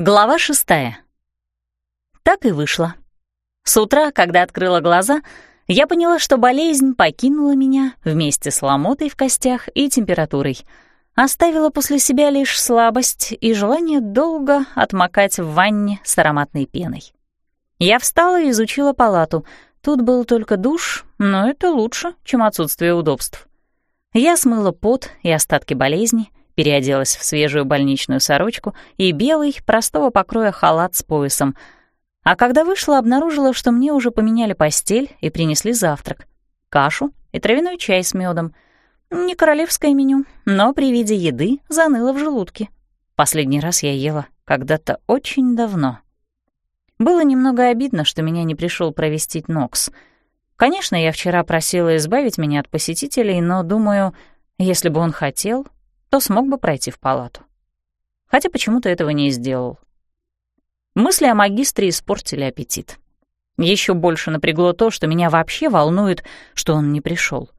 Глава шестая. Так и вышло. С утра, когда открыла глаза, я поняла, что болезнь покинула меня вместе с ломотой в костях и температурой. Оставила после себя лишь слабость и желание долго отмокать в ванне с ароматной пеной. Я встала и изучила палату. Тут был только душ, но это лучше, чем отсутствие удобств. Я смыла пот и остатки болезни, переоделась в свежую больничную сорочку и белый, простого покроя халат с поясом. А когда вышла, обнаружила, что мне уже поменяли постель и принесли завтрак. Кашу и травяной чай с медом. Не королевское меню, но при виде еды заныло в желудке. Последний раз я ела когда-то очень давно. Было немного обидно, что меня не пришел провестить Нокс. Конечно, я вчера просила избавить меня от посетителей, но, думаю, если бы он хотел, то смог бы пройти в палату. Хотя почему-то этого не сделал. Мысли о магистре испортили аппетит. Еще больше напрягло то, что меня вообще волнует, что он не пришел.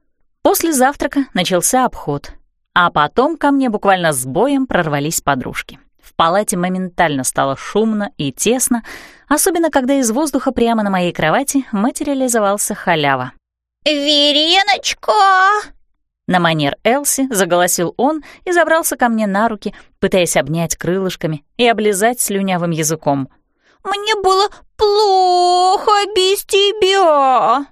После завтрака начался обход, а потом ко мне буквально с боем прорвались подружки. В палате моментально стало шумно и тесно, особенно когда из воздуха прямо на моей кровати материализовался халява. «Вереночка!» На манер Элси заголосил он и забрался ко мне на руки, пытаясь обнять крылышками и облизать слюнявым языком. «Мне было плохо без тебя!»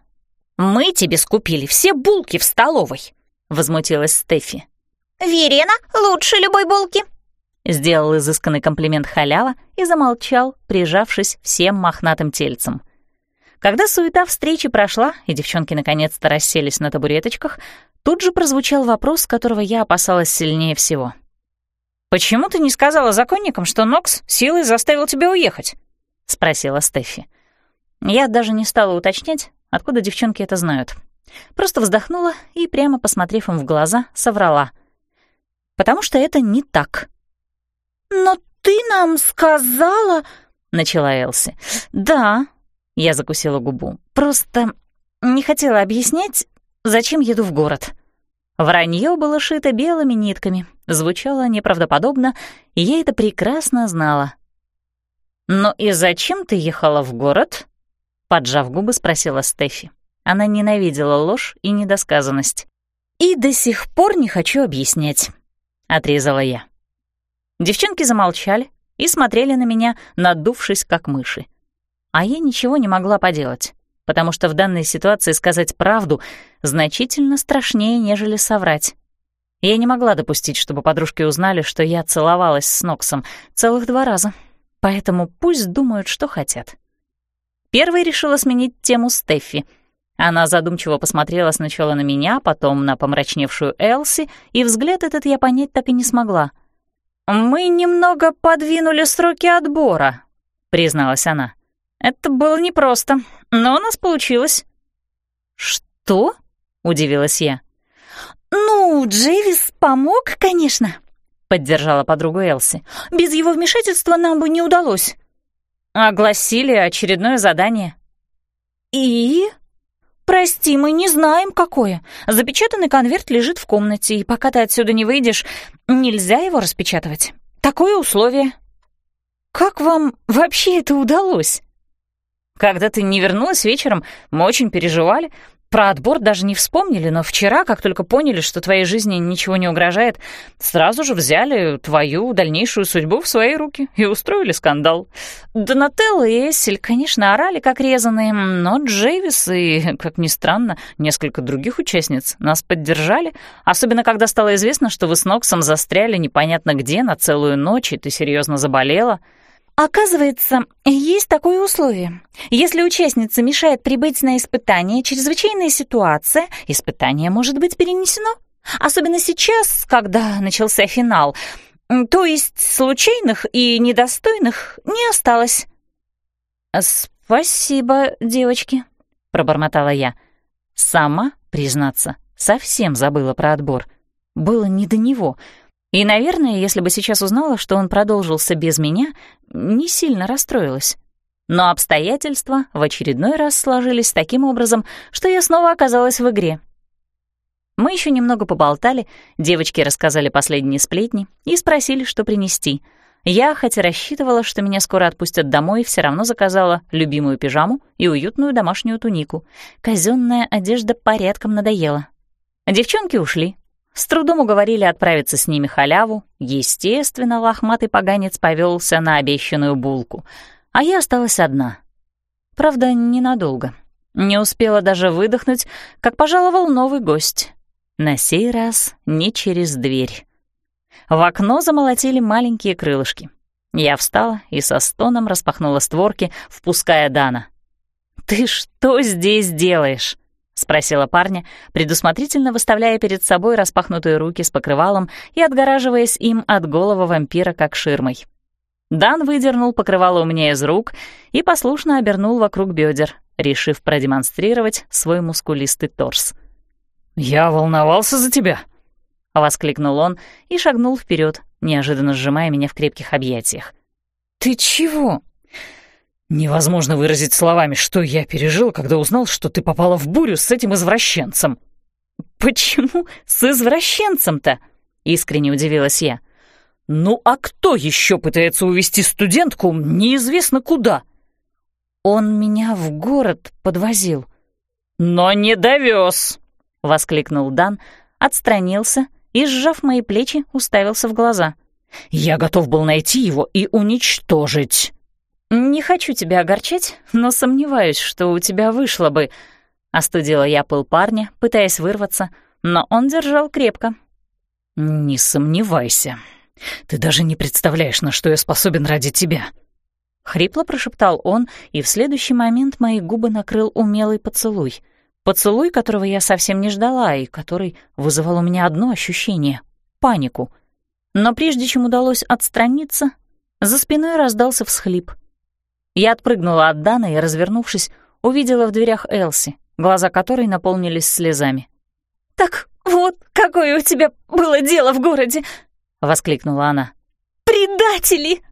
«Мы тебе скупили все булки в столовой!» — возмутилась Стефи. «Верена лучше любой булки!» Сделал изысканный комплимент халява и замолчал, прижавшись всем мохнатым тельцем. Когда суета встречи прошла, и девчонки наконец-то расселись на табуреточках, Тут же прозвучал вопрос, которого я опасалась сильнее всего. «Почему ты не сказала законникам, что Нокс силой заставил тебя уехать?» — спросила Стефи. Я даже не стала уточнять, откуда девчонки это знают. Просто вздохнула и, прямо посмотрев им в глаза, соврала. «Потому что это не так». «Но ты нам сказала...» — начала Элси. «Да», — я закусила губу. «Просто не хотела объяснять, Зачем еду в город? Вранье было шито белыми нитками, звучало неправдоподобно, и я это прекрасно знала. «Ну и зачем ты ехала в город?» Поджав губы, спросила Стефи. Она ненавидела ложь и недосказанность. «И до сих пор не хочу объяснять», — отрезала я. Девчонки замолчали и смотрели на меня, надувшись, как мыши. А я ничего не могла поделать потому что в данной ситуации сказать правду значительно страшнее, нежели соврать. Я не могла допустить, чтобы подружки узнали, что я целовалась с Ноксом целых два раза, поэтому пусть думают, что хотят. Первой решила сменить тему Стеффи. Она задумчиво посмотрела сначала на меня, потом на помрачневшую Элси, и взгляд этот я понять так и не смогла. «Мы немного подвинули сроки отбора», — призналась она. Это было непросто, но у нас получилось». «Что?» — удивилась я. «Ну, Джейвис помог, конечно», — поддержала подругу Элси. «Без его вмешательства нам бы не удалось». «Огласили очередное задание». «И?» «Прости, мы не знаем, какое. Запечатанный конверт лежит в комнате, и пока ты отсюда не выйдешь, нельзя его распечатывать. Такое условие». «Как вам вообще это удалось?» Когда ты не вернулась вечером, мы очень переживали. Про отбор даже не вспомнили, но вчера, как только поняли, что твоей жизни ничего не угрожает, сразу же взяли твою дальнейшую судьбу в свои руки и устроили скандал. Донателло и Эссель, конечно, орали как резаные, но Джейвис и, как ни странно, несколько других участниц нас поддержали, особенно когда стало известно, что вы с Ноксом застряли непонятно где на целую ночь, и ты серьезно заболела — Оказывается, есть такое условие. Если участница мешает прибыть на испытание, чрезвычайная ситуация, испытание может быть перенесено. Особенно сейчас, когда начался финал. То есть случайных и недостойных не осталось. «Спасибо, девочки», — пробормотала я. Сама, признаться, совсем забыла про отбор. Было не до него — и, наверное, если бы сейчас узнала, что он продолжился без меня, не сильно расстроилась. Но обстоятельства в очередной раз сложились таким образом, что я снова оказалась в игре. Мы еще немного поболтали, девочки рассказали последние сплетни и спросили, что принести. Я, хоть и рассчитывала, что меня скоро отпустят домой, все равно заказала любимую пижаму и уютную домашнюю тунику. Казенная одежда порядком надоела. Девчонки ушли. С трудом уговорили отправиться с ними халяву. Естественно, лохматый поганец повелся на обещанную булку. А я осталась одна. Правда, ненадолго. Не успела даже выдохнуть, как пожаловал новый гость. На сей раз не через дверь. В окно замолотили маленькие крылышки. Я встала и со стоном распахнула створки, впуская Дана. «Ты что здесь делаешь?» — спросила парня, предусмотрительно выставляя перед собой распахнутые руки с покрывалом и отгораживаясь им от голого вампира как ширмой. Дан выдернул покрывало у меня из рук и послушно обернул вокруг бедер, решив продемонстрировать свой мускулистый торс. «Я волновался за тебя», — воскликнул он и шагнул вперед, неожиданно сжимая меня в крепких объятиях. «Ты чего?» «Невозможно выразить словами, что я пережил, когда узнал, что ты попала в бурю с этим извращенцем». «Почему с извращенцем-то?» — искренне удивилась я. «Ну а кто еще пытается увести студентку неизвестно куда?» «Он меня в город подвозил». «Но не довез!» — воскликнул Дан, отстранился и, сжав мои плечи, уставился в глаза. «Я готов был найти его и уничтожить». «Не хочу тебя огорчать, но сомневаюсь, что у тебя вышло бы...» Остудила я пыл парня, пытаясь вырваться, но он держал крепко. «Не сомневайся. Ты даже не представляешь, на что я способен ради тебя». Хрипло прошептал он, и в следующий момент мои губы накрыл умелый поцелуй — Поцелуй, которого я совсем не ждала и который вызывал у меня одно ощущение — панику. Но прежде чем удалось отстраниться, за спиной раздался всхлип. Я отпрыгнула от Дана и, развернувшись, увидела в дверях Элси, глаза которой наполнились слезами. «Так вот, какое у тебя было дело в городе!» — воскликнула она. «Предатели!»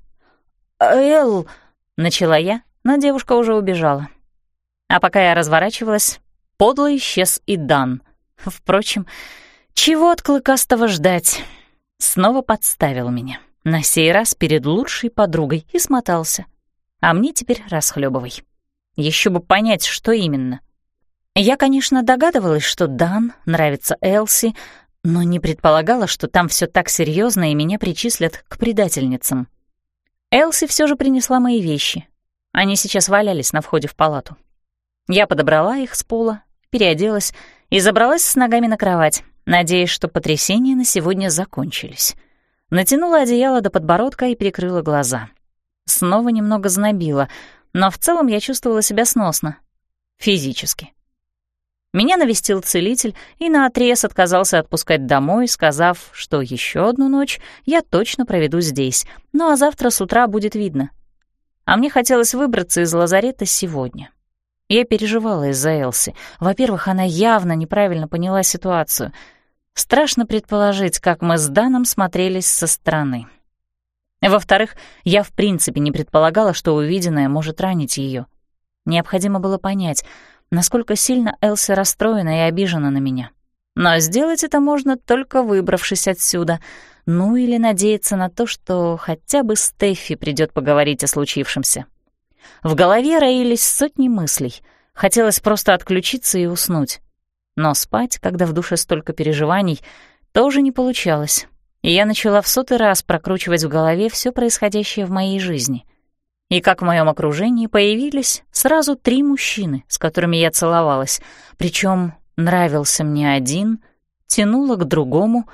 «Эл...» — начала я, но девушка уже убежала. А пока я разворачивалась, Подло исчез и Дан. Впрочем, чего от Клыкастого ждать? Снова подставил меня. На сей раз перед лучшей подругой и смотался. А мне теперь расхлебывай. Еще бы понять, что именно. Я, конечно, догадывалась, что Дан нравится Элси, но не предполагала, что там все так серьезно и меня причислят к предательницам. Элси все же принесла мои вещи. Они сейчас валялись на входе в палату. Я подобрала их с пола переоделась и забралась с ногами на кровать, надеясь, что потрясения на сегодня закончились. Натянула одеяло до подбородка и прикрыла глаза. Снова немного знобило, но в целом я чувствовала себя сносно. Физически. Меня навестил целитель и наотрез отказался отпускать домой, сказав, что еще одну ночь я точно проведу здесь, ну а завтра с утра будет видно. А мне хотелось выбраться из лазарета сегодня. Я переживала из-за Элси. Во-первых, она явно неправильно поняла ситуацию. Страшно предположить, как мы с Даном смотрелись со стороны. Во-вторых, я в принципе не предполагала, что увиденное может ранить ее. Необходимо было понять, насколько сильно Элси расстроена и обижена на меня. Но сделать это можно только выбравшись отсюда, ну или надеяться на то, что хотя бы Стеффи придет поговорить о случившемся. В голове роились сотни мыслей. Хотелось просто отключиться и уснуть. Но спать, когда в душе столько переживаний, тоже не получалось. И я начала в сотый раз прокручивать в голове все происходящее в моей жизни. И как в моем окружении появились сразу три мужчины, с которыми я целовалась. Причем нравился мне один, тянула к другому,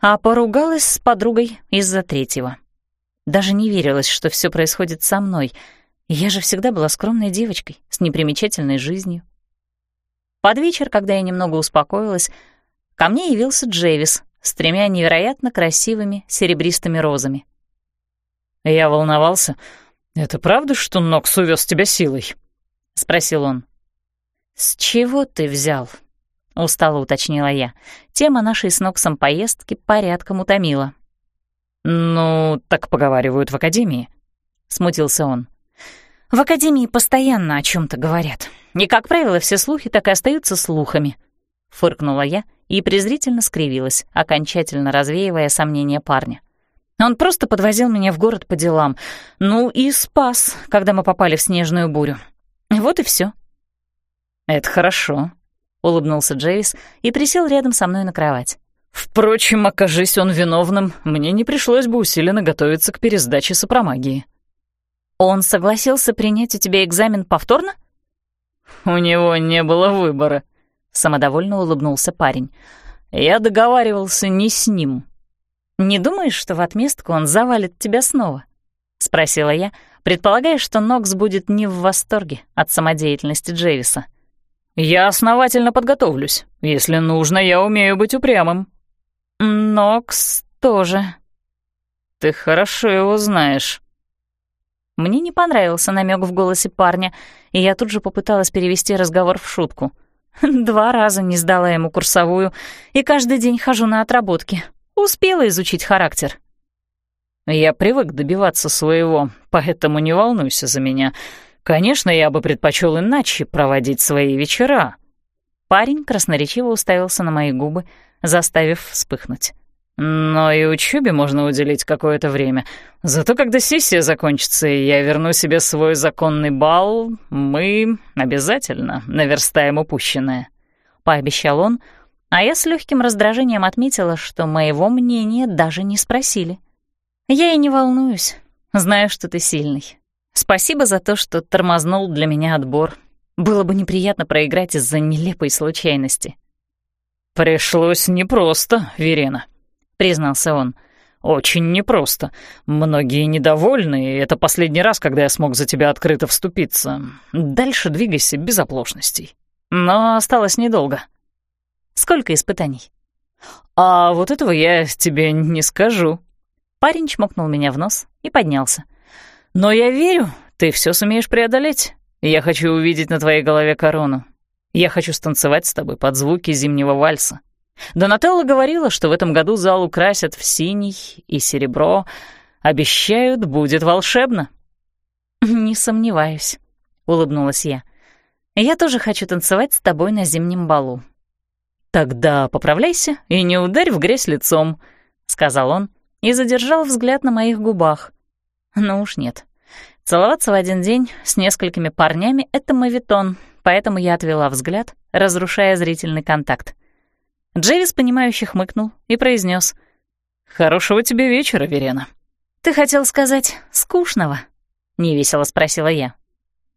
а поругалась с подругой из-за третьего. Даже не верилось, что все происходит со мной — я же всегда была скромной девочкой с непримечательной жизнью. Под вечер, когда я немного успокоилась, ко мне явился Джейвис с тремя невероятно красивыми серебристыми розами. «Я волновался. Это правда, что Нокс увез тебя силой?» — спросил он. «С чего ты взял?» — устало уточнила я. Тема нашей с Ноксом поездки порядком утомила. «Ну, так поговаривают в академии», — смутился он. В академии постоянно о чем то говорят. И, как правило, все слухи так и остаются слухами. Фыркнула я и презрительно скривилась, окончательно развеивая сомнения парня. Он просто подвозил меня в город по делам. Ну и спас, когда мы попали в снежную бурю. Вот и все. «Это хорошо», — улыбнулся Джейс и присел рядом со мной на кровать. «Впрочем, окажись он виновным, мне не пришлось бы усиленно готовиться к пересдаче сопромагии». «Он согласился принять у тебя экзамен повторно?» «У него не было выбора», — самодовольно улыбнулся парень. «Я договаривался не с ним». «Не думаешь, что в отместку он завалит тебя снова?» — спросила я, предполагая, что Нокс будет не в восторге от самодеятельности Джейвиса. «Я основательно подготовлюсь. Если нужно, я умею быть упрямым». «Нокс тоже». «Ты хорошо его знаешь». Мне не понравился намек в голосе парня, и я тут же попыталась перевести разговор в шутку. Два раза не сдала ему курсовую, и каждый день хожу на отработки. Успела изучить характер. Я привык добиваться своего, поэтому не волнуйся за меня. Конечно, я бы предпочел иначе проводить свои вечера. Парень красноречиво уставился на мои губы, заставив вспыхнуть. Но и учебе можно уделить какое-то время. Зато когда сессия закончится, и я верну себе свой законный бал, мы обязательно наверстаем упущенное. Пообещал он, а я с легким раздражением отметила, что моего мнения даже не спросили. Я и не волнуюсь, знаю, что ты сильный. Спасибо за то, что тормознул для меня отбор. Было бы неприятно проиграть из-за нелепой случайности. «Пришлось непросто, Верена», — признался он. «Очень непросто. Многие недовольны, и это последний раз, когда я смог за тебя открыто вступиться. Дальше двигайся без оплошностей. Но осталось недолго». Сколько испытаний? А вот этого я тебе не скажу. Парень чмокнул меня в нос и поднялся. Но я верю, ты все сумеешь преодолеть. Я хочу увидеть на твоей голове корону. Я хочу станцевать с тобой под звуки зимнего вальса. Донателла говорила, что в этом году зал украсят в синий и серебро. Обещают, будет волшебно. «Не сомневаюсь», — улыбнулась я. «Я тоже хочу танцевать с тобой на зимнем балу. «Тогда поправляйся и не ударь в грязь лицом», — сказал он и задержал взгляд на моих губах. Ну уж нет. Целоваться в один день с несколькими парнями — это мавитон, поэтому я отвела взгляд, разрушая зрительный контакт. Джейвис, понимающе хмыкнул и произнес: «Хорошего тебе вечера, Верена». «Ты хотел сказать «скучного»?» — невесело спросила я.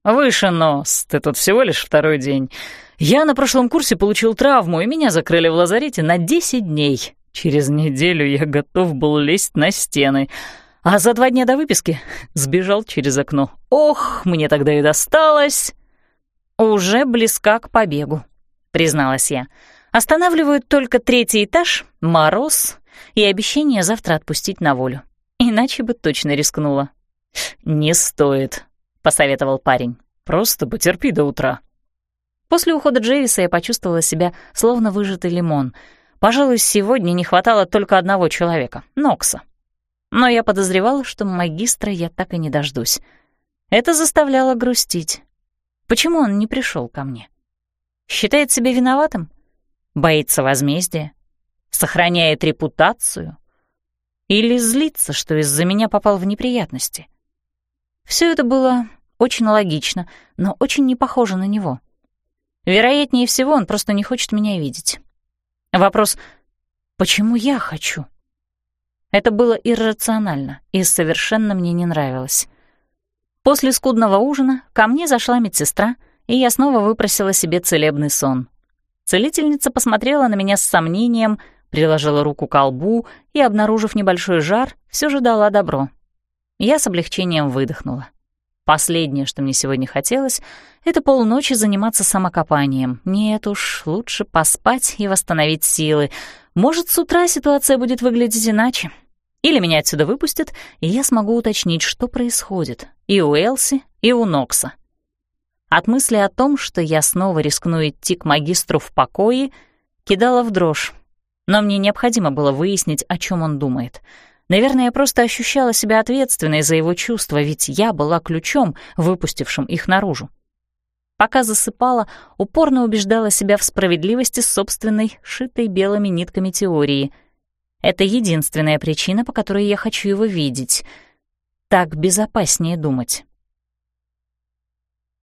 «Выше нос, ты тут всего лишь второй день. Я на прошлом курсе получил травму, и меня закрыли в лазарете на 10 дней. Через неделю я готов был лезть на стены, а за два дня до выписки сбежал через окно. Ох, мне тогда и досталось!» «Уже близка к побегу», — призналась я. «Останавливают только третий этаж, мороз и обещание завтра отпустить на волю. Иначе бы точно рискнула». «Не стоит», — посоветовал парень. «Просто потерпи до утра». После ухода Джейвиса я почувствовала себя словно выжатый лимон. Пожалуй, сегодня не хватало только одного человека — Нокса. Но я подозревала, что магистра я так и не дождусь. Это заставляло грустить. Почему он не пришел ко мне? Считает себя виноватым? Боится возмездия? Сохраняет репутацию? Или злится, что из-за меня попал в неприятности? Все это было очень логично, но очень не похоже на него. Вероятнее всего, он просто не хочет меня видеть. Вопрос «почему я хочу?» Это было иррационально и совершенно мне не нравилось. После скудного ужина ко мне зашла медсестра, и я снова выпросила себе целебный сон. Целительница посмотрела на меня с сомнением, приложила руку к колбу и, обнаружив небольшой жар, все же дала добро. Я с облегчением выдохнула. Последнее, что мне сегодня хотелось, это полночи заниматься самокопанием. Нет уж, лучше поспать и восстановить силы. Может, с утра ситуация будет выглядеть иначе. Или меня отсюда выпустят, и я смогу уточнить, что происходит и у Элси, и у Нокса. От мысли о том, что я снова рискну идти к магистру в покое, кидала в дрожь. Но мне необходимо было выяснить, о чем он думает — Наверное, я просто ощущала себя ответственной за его чувства, ведь я была ключом, выпустившим их наружу. Пока засыпала, упорно убеждала себя в справедливости собственной, шитой белыми нитками теории. Это единственная причина, по которой я хочу его видеть. Так безопаснее думать.